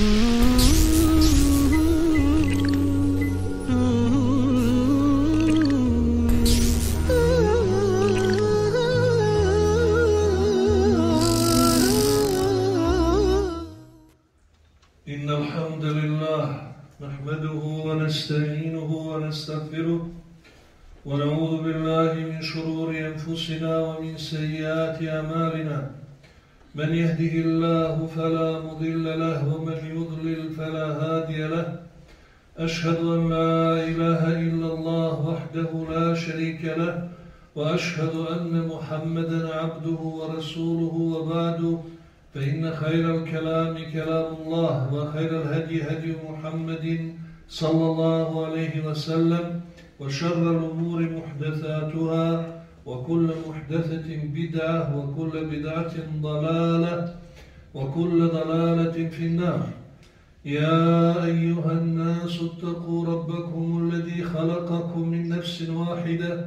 إن وأشهد أن محمدا عبده ورسوله وبعد فإن خير الكلام كلام الله وخير الهدي هدي محمد صلى الله عليه وسلم وشر الأمور محدثاتها وكل محدثة بدعة وكل بدعة ضلالة وكل ضلالة في النار. يا أيها الناس اتقوا ربكم الذي خلقكم من نفس واحدة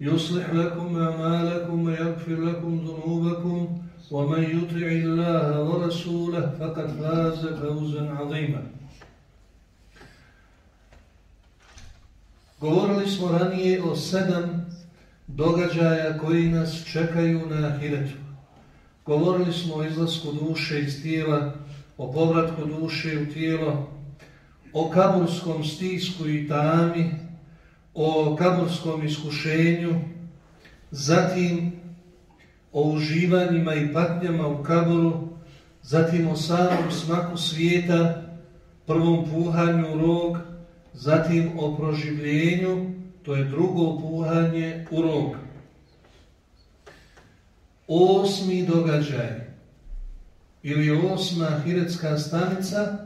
يصلح لكم أعمالكم ويغفر لكم ذنوبكم ومن يطع الله ورسوله فقد فاز فوزا عظيما Govorili smo ranije o sedam događaja koji nas čekaju na ahiretu. Govorili smo o izlasku duše iz tijela, o povratku duše u tijelo, o kaburskom stisku i tami, o kaburskom iskušenju, zatim o uživanjima i patnjama u kaburu, zatim o samom smaku svijeta, prvom puhanju u rog, zatim o proživljenju, to je drugo puhanje u rog. Osmi događaj ili osma hiretska stanica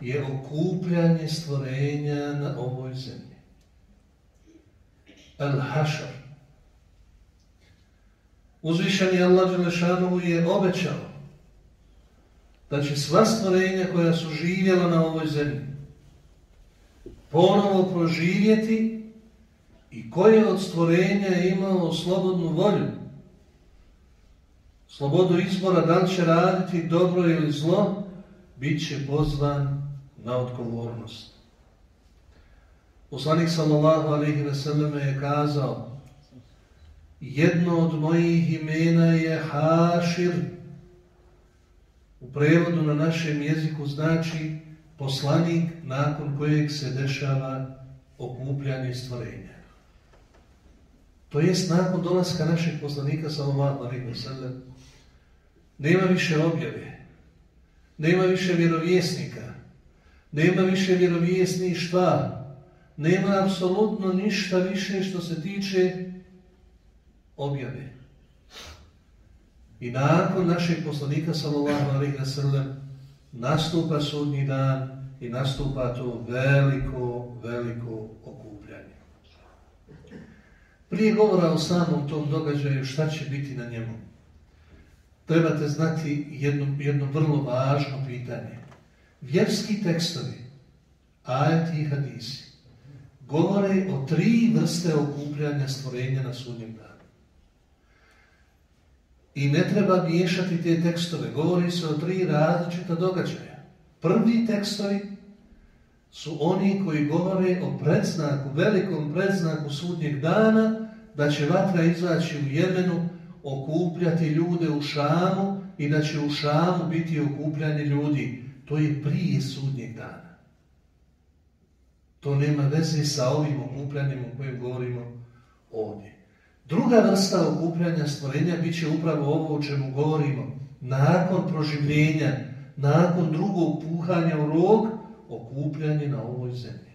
je okupljanje stvorenja na ovoj zemlji. Al-Hašar. Uzvišeni Allah Đelešanu je obećao da će sva stvorenja koja su živjela na ovoj zemlji ponovo proživjeti i koje od stvorenja je imalo slobodnu volju, slobodu izbora da li će raditi dobro ili zlo, bit će pozvan na odgovornost. Poslanik sallallahu alaihi ve selleme je kazao jedno od mojih imena je Hašir. U prevodu na našem jeziku znači poslanik nakon kojeg se dešava okupljanje stvorenja. To jest nakon dolaska našeg poslanika sallallahu alaihi ve sellem nema više objave, nema više vjerovjesnika, nema više vjerovjesništva, nema apsolutno ništa više što se tiče objave. I nakon našeg poslanika sallallahu ve sellem nastupa sudnji dan i nastupa to veliko, veliko okupljanje. Prije govora o samom tom događaju šta će biti na njemu, trebate znati jedno, jedno vrlo važno pitanje. Vjerski tekstovi, ajati i hadisi, govore o tri vrste okupljanja stvorenja na sudnjem danu. I ne treba miješati te tekstove. Govori se o tri različita događaja. Prvi tekstovi su oni koji govore o predznaku, velikom predznaku sudnjeg dana, da će vatra izaći u Jemenu, okupljati ljude u Šamu i da će u Šamu biti okupljanje ljudi. To je prije sudnjeg dana. To nema veze sa ovim okupljanjem o kojem govorimo ovdje. Druga vrsta okupljanja stvorenja bit će upravo ovo o čemu govorimo. Nakon proživljenja, nakon drugog puhanja u rog, okupljanje na ovoj zemlji.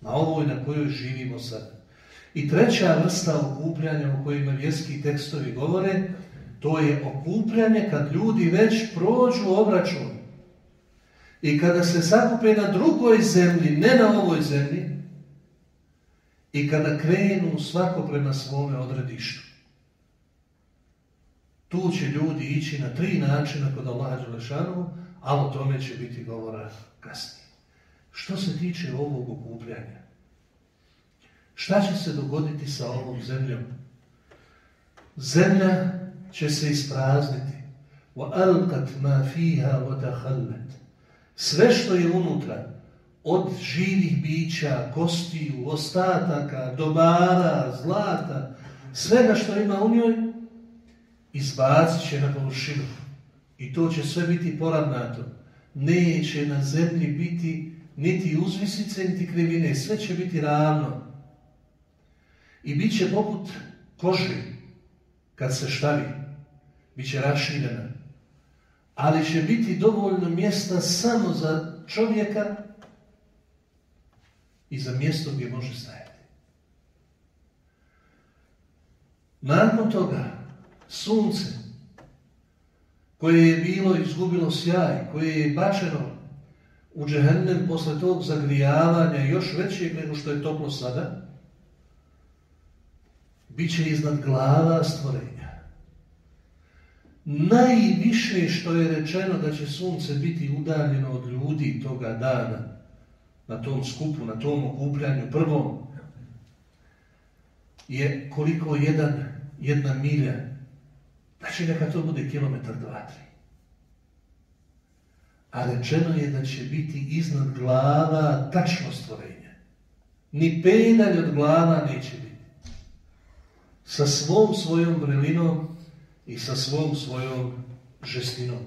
Na ovoj na kojoj živimo sad. I treća vrsta okupljanja o kojima vjerski tekstovi govore, to je okupljanje kad ljudi već prođu obračun. i kada se sakupe na drugoj zemlji, ne na ovoj zemlji, i kada krenu svako prema svome odredištu. Tu će ljudi ići na tri načina kod Allaha Đelešanu, a o tome će biti govora kasnije. Što se tiče ovog okupljanja, šta će se dogoditi sa ovom zemljom? Zemlja će se isprazniti. وَأَلْقَتْ مَا فِيهَا وَتَحَلَّتْ sve što je unutra, od živih bića, kostiju, ostataka, dobara, zlata, svega što ima u njoj, izbacit će na površinu. I to će sve biti poravnato. Neće na zemlji biti niti uzvisice, niti krivine. Sve će biti ravno. I bit će poput kože kad se štavi. Biće raširena. Ali će biti dovoljno mjesta samo za čovjeka i za mjesto gdje može stajati. Nakon toga, sunce, koje je bilo izgubilo sjaj, koje je bačeno u džehennem posle tog zagrijavanja još većeg nego što je toplo sada, bit će iznad glava stvorenja. Najviše što je rečeno da će sunce biti udaljeno od ljudi toga dana, na tom skupu, na tom okupljanju prvom, je koliko jedan, jedna milja Znači neka to bude kilometar, dva, tri. A rečeno je da će biti iznad glava tačno stvorenje. Ni pedalj od glava neće biti. Sa svom svojom vrelinom i sa svom svojom žestinom.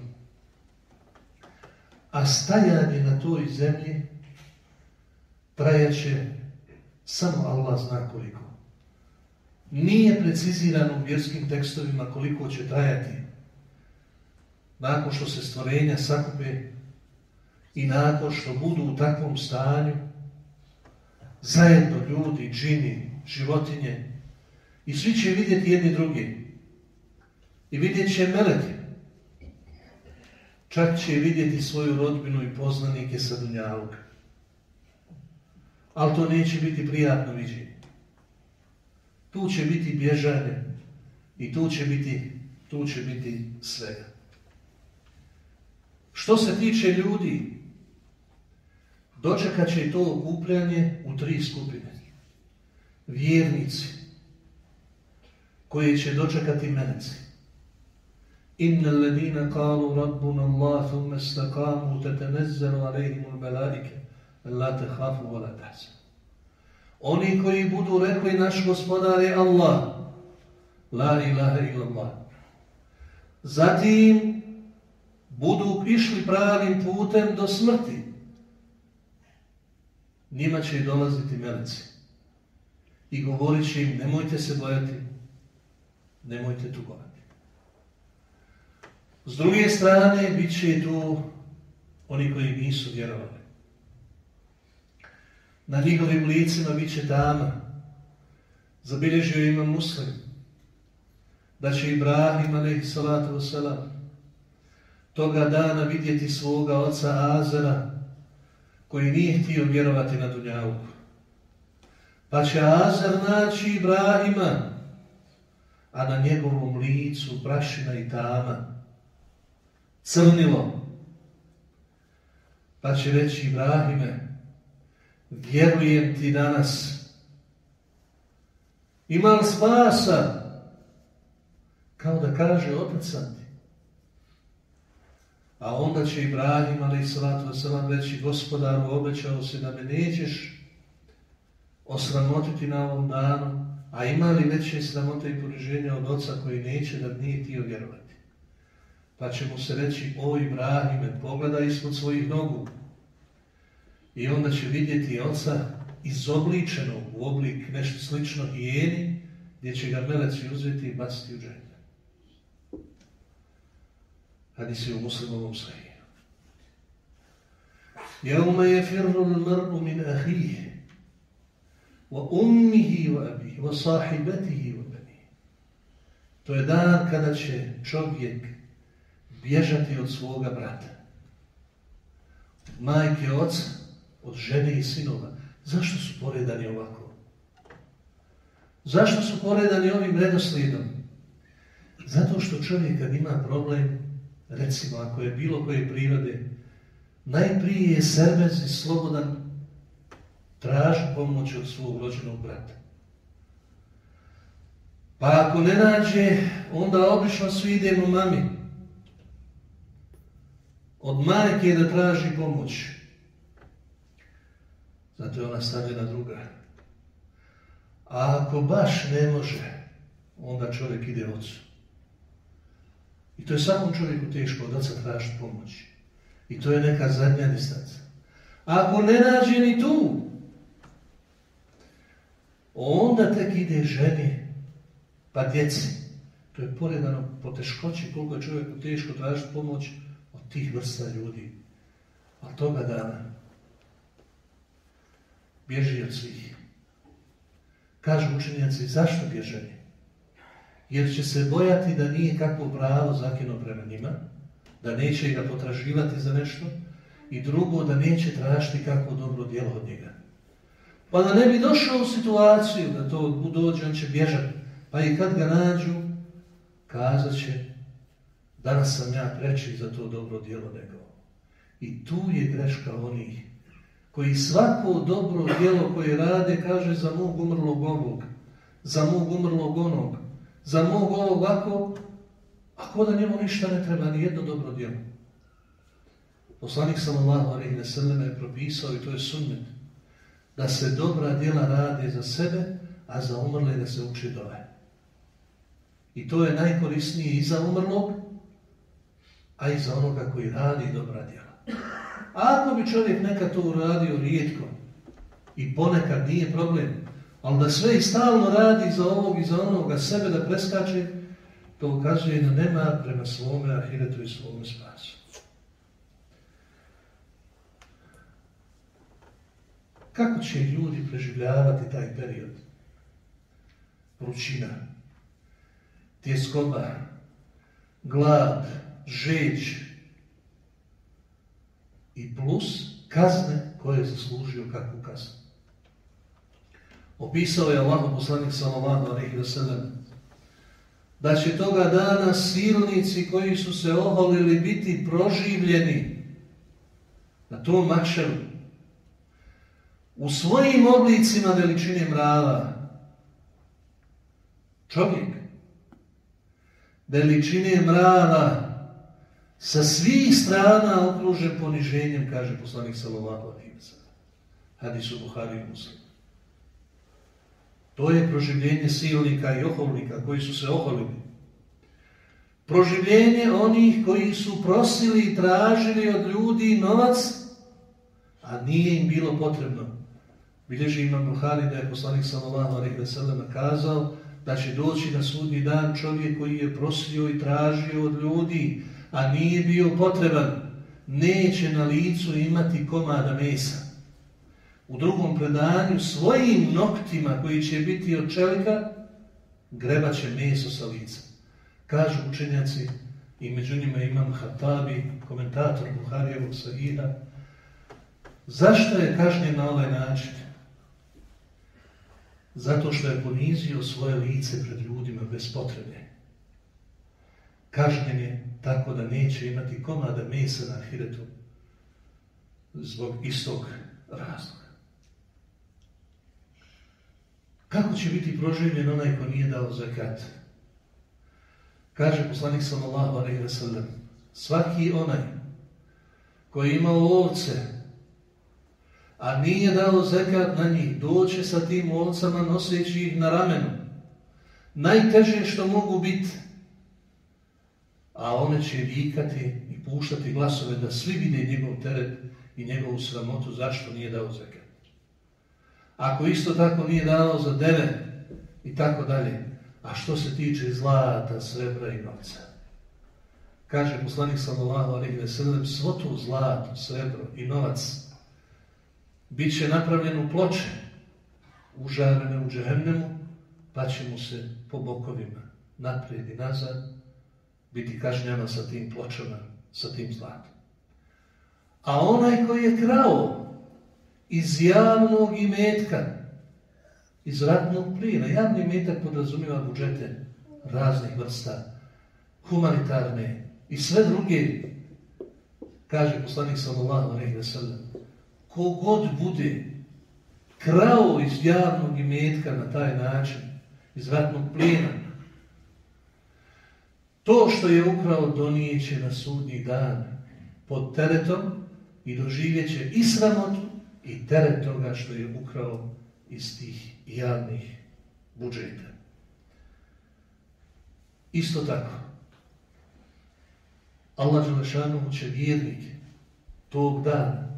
A stajanje na toj zemlji trajaće samo Allah zna koliko. Nije precizirano u vjerskim tekstovima koliko će trajati nakon što se stvorenja sakupe i nakon što budu u takvom stanju zajedno ljudi, džini, životinje i svi će vidjeti jedni drugi i vidjet će meleke. Čak će vidjeti svoju rodbinu i poznanike sa Dunjaluka. Ali to neće biti prijatno viđenje. Tu će biti bježanje i tu će biti, tu će biti svega. Što se tiče ljudi, dočekat će to okupljanje u tri skupine. Vjernici, koji će dočekati meneci. Rabbuna Allah thumme stakamu te tenezzelu alejhimu melaike la te hafu wa la tahsanu. Oni koji budu rekli naš gospodar je Allah. La ilaha illallah. Zatim budu išli pravim putem do smrti. Njima će i dolaziti meleci. I govorit će im, nemojte se bojati, nemojte tugovati. S druge strane, bit će tu oni koji nisu vjerovali. Na njihovim licima bit će dama. Zabilježio ima muslim. Da će Ibrahim, alaihi salatu wasalam, toga dana vidjeti svoga oca Azera, koji nije htio vjerovati na Dunjavku. Pa će Azer naći Ibrahima, a na njegovom licu prašina i tama, crnilo. Pa će reći Ibrahime, vjerujem ti danas. Ima li spasa? Kao da kaže otac sam ti. A onda će Ibrahim, ali i salatu wasalam, reći, gospodaru, obećao se da me nećeš osramotiti na ovom danu, a ima li veće sramote i poniženja od oca koji neće da nije tio vjerovati? pa će mu se reći, o Ibrahime, pogledaj ispod svojih nogu. I onda će vidjeti oca izobličenog u oblik nešto slično hijeni, gdje će ga meleci uzeti i baciti u džene. Hadi se u muslimovom sahiju. Jaume je firru l-mr'u min ahije, wa ummihi wa abihi, wa sahibetihi wa benihi. To je dan kada će čovjek bježati od svoga brata, majke oca, od žene i sinova. Zašto su poredani ovako? Zašto su poredani ovim redoslijedom? Zato što čovjek kad ima problem, recimo ako je bilo koje prirode, najprije je servez i slobodan traži pomoć od svog rođenog brata. Pa ako ne nađe, onda obično svi idemo mami. Od majke da traži pomoć. Zato je ona stavljena druga. A ako baš ne može, onda čovjek ide ocu. I to je svakom čovjeku teško od oca tražiti pomoć. I to je neka zadnja distanca. Ako ne nađe ni tu, onda tek ide ženi, pa djeci. To je poredano po teškoći koliko je čovjeku teško tražiti pomoć tih vrsta ljudi. A toga dana bježi od svih. Kažu učenjaci, zašto bježani? Jer će se bojati da nije kakvo pravo zakino prema njima, da neće ga potraživati za nešto i drugo, da neće tražiti kakvo dobro djelo od njega. Pa da ne bi došao u situaciju da to dođe, on će bježati. Pa i kad ga nađu, kazat će, danas sam ja preći za to dobro djelo nego. I tu je greška onih koji svako dobro djelo koje rade kaže za mog umrlog ovog, za mog umrlog onog, za mog ovog ovako, ako da njemu ništa ne treba, ni jedno dobro djelo. Poslanik sallallahu alaihi ve sellem je propisao i to je sunnet da se dobra djela rade za sebe, a za umrle da se uči dove. I to je najkorisnije i za umrlog, a i za onoga koji radi dobra djela. Ako bi čovjek nekad to uradio rijetko i ponekad nije problem, ali da sve i stalno radi za ovog i za onoga sebe da preskače, to ukazuje na nema prema svome ahiretu i svome spasu. Kako će ljudi preživljavati taj period? Vrućina, tjeskoba, glad, žeć, i plus kazne koje je zaslužio kakvu kaznu. Opisao je Allah poslanik alaihi wa sallam da će toga dana silnici koji su se oholili biti proživljeni na tom makšeru u svojim oblicima veličine mrava. Čovjek veličine mrava sa svih strana okružen poniženjem, kaže poslanik wa sallam. Hadisu Buhari i Muslim. To je proživljenje silnika i oholnika koji su se oholili. Proživljenje onih koji su prosili i tražili od ljudi novac, a nije im bilo potrebno. Bilježi imam Buhari da je poslanik sallallahu alaihi wa sallam kazao da će doći na sudnji dan čovjek koji je prosio i tražio od ljudi, a nije bio potreban, neće na licu imati komada mesa. U drugom predanju svojim noktima koji će biti od čelika, grebat će meso sa lica. Kažu učenjaci i među njima imam Hatabi, komentator Buharijevog Sahira, zašto je kažnjen na ovaj način? Zato što je ponizio svoje lice pred ljudima bez potrebe. Kažnjen je tako da neće imati komada mesa na ahiretu zbog istog razloga. Kako će biti proživljen onaj ko nije dao zakat? Kaže poslanik sallallahu alaihi wa sallam, svaki onaj koji ima ovce, a nije dao zekat na njih, doće sa tim ovcama noseći ih na ramenu. Najteže što mogu biti a one će vikati i puštati glasove da svi vide njegov teret i njegovu sramotu zašto nije dao zekat. Ako isto tako nije dao za deve i tako dalje, a što se tiče zlata, srebra i novca? Kaže poslanik sallallahu alejhi ve sellem, svo to zlato, srebro i novac bit će napravljeno u ploče, užarene u džehennemu, pa će mu se po bokovima naprijed i nazad biti kažnjava sa tim pločama, sa tim zlatom. A onaj koji je krao iz javnog imetka, iz ratnog plina, javni imetak podrazumijeva budžete raznih vrsta, humanitarne i sve druge, kaže poslanik sallallahu alejhi ve kogod bude krao iz javnog imetka na taj način, iz ratnog plina, to što je ukrao donijeće na sudnji dan pod teretom i doživjet će i sramotu i teret toga što je ukrao iz tih javnih budžeta. Isto tako, Allah Đelešanu će vjernike tog dana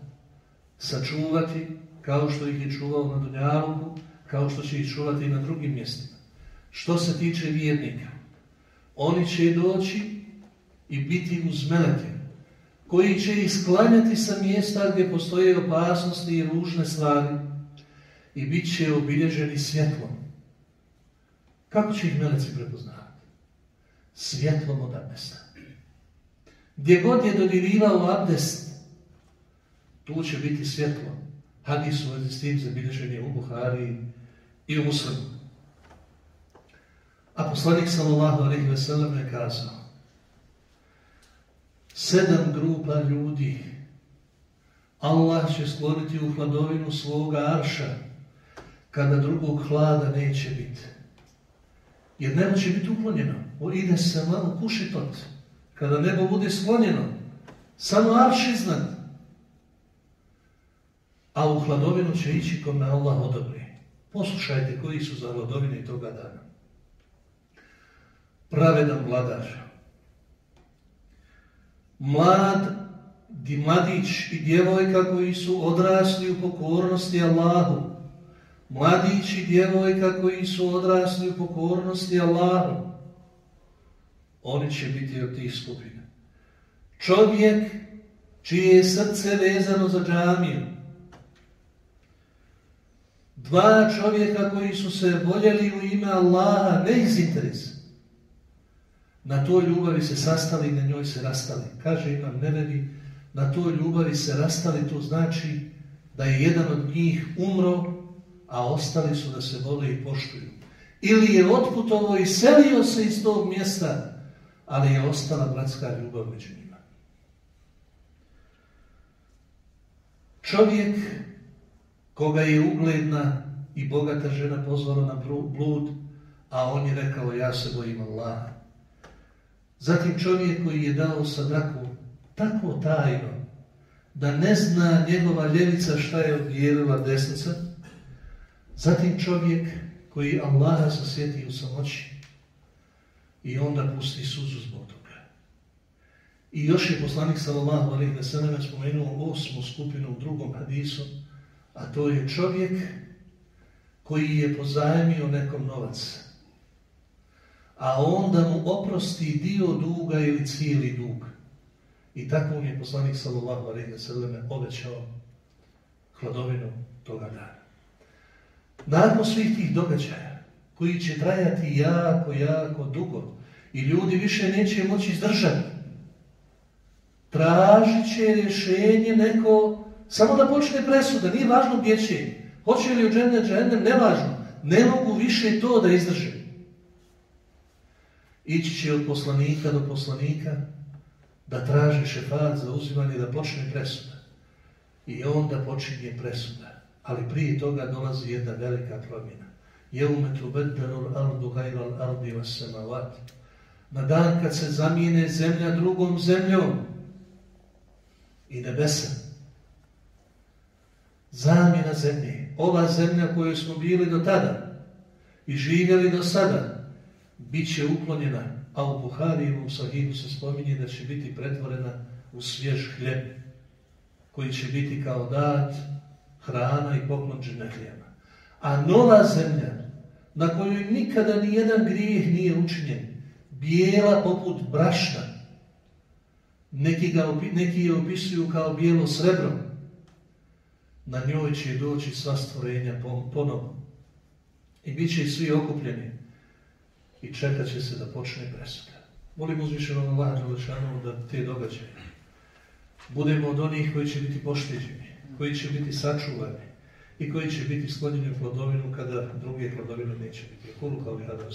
sačuvati kao što ih je čuvao na Dunjaluku, kao što će ih čuvati i na drugim mjestima. Što se tiče vjernika, oni će doći i biti uz meleke, koji će ih sa mjesta gdje postoje opasnosti i ružne stvari i bit će obilježeni svjetlom. Kako će ih meleci prepoznati? Svjetlom od abdesta. Gdje god je dodirivao abdest, tu će biti svjetlo. Hadis u vezi s tim zabilježen je u Buhari i u Muslimu. A poslanik sallallahu alaihi ve sellem je kazao sedam grupa ljudi Allah će skloniti u hladovinu svoga arša kada drugog hlada neće biti. Jer nebo će biti uklonjeno. O, ide se malo kušitot. Kada nebo bude sklonjeno, samo arš iznad. A u hladovinu će ići kome Allah odobri. Poslušajte koji su za hladovine toga dana pravedan vladar. Mlad, di mladić i djevojka koji su odrasli u pokornosti Allahu. Mladić i djevojka koji su odrasli u pokornosti Allahu. Oni će biti od tih skupina. Čovjek čije je srce vezano za džamiju. Dva čovjeka koji su se voljeli u ime Allaha, ne iz interesa na toj ljubavi se sastali i na njoj se rastali. Kaže Imam Nevevi, na toj ljubavi se rastali, to znači da je jedan od njih umro, a ostali su da se vole i poštuju. Ili je otputovo i selio se iz tog mjesta, ali je ostala bratska ljubav među njima. Čovjek koga je ugledna i bogata žena pozvala na blud, a on je rekao ja se bojim Allaha. Zatim čovjek koji je dao sadaku tako tajno da ne zna njegova ljevica šta je odjelila desnica. Zatim čovjek koji Allaha zasjeti u samoći i onda pusti suzu zbog toga. I još je poslanik sallallahu alaihi ve sellem spomenuo osmu skupinu u drugom hadisu, a to je čovjek koji je pozajmio nekom novac a onda mu oprosti dio duga ili cijeli dug. I tako mu je poslanik sallallahu alaihi wa sallam obećao hladovinu toga dana. Nakon svih tih događaja, koji će trajati jako, jako dugo, i ljudi više neće moći izdržati, tražit će rješenje neko, samo da počne presuda, nije važno gdje će, hoće li u džene, džene, nevažno, ne mogu više to da izdrže. Ići će od poslanika do poslanika da traži šefat za uzimanje da počne presuda. I onda počinje presuda. Ali prije toga dolazi jedna velika promjena. Jeume tu beddelul ardu gajral ardi vas. Na dan kad se zamijene zemlja drugom zemljom i nebesa. Zamjena zemlje. Ova zemlja koju smo bili do tada i živjeli do sada bit će uklonjena, a u Buharijevom sahibu se spominje da će biti pretvorena u svjež hljeb, koji će biti kao dat, hrana i poklon dženehlijama. A nova zemlja, na kojoj nikada ni jedan grijeh nije učinjen, bijela poput brašna, neki, ga, neki je opisuju kao bijelo srebro, na njoj će doći sva stvorenja ponovo. I bit će svi okupljeni i čekat će se da počne presuda. Molim uzvišenog Đelešanu da te događaje budemo od onih koji će biti pošteđeni, koji će biti sačuvani i koji će biti sklonjeni u plodovinu kada druge plodovine neće biti. Kulu kao i hada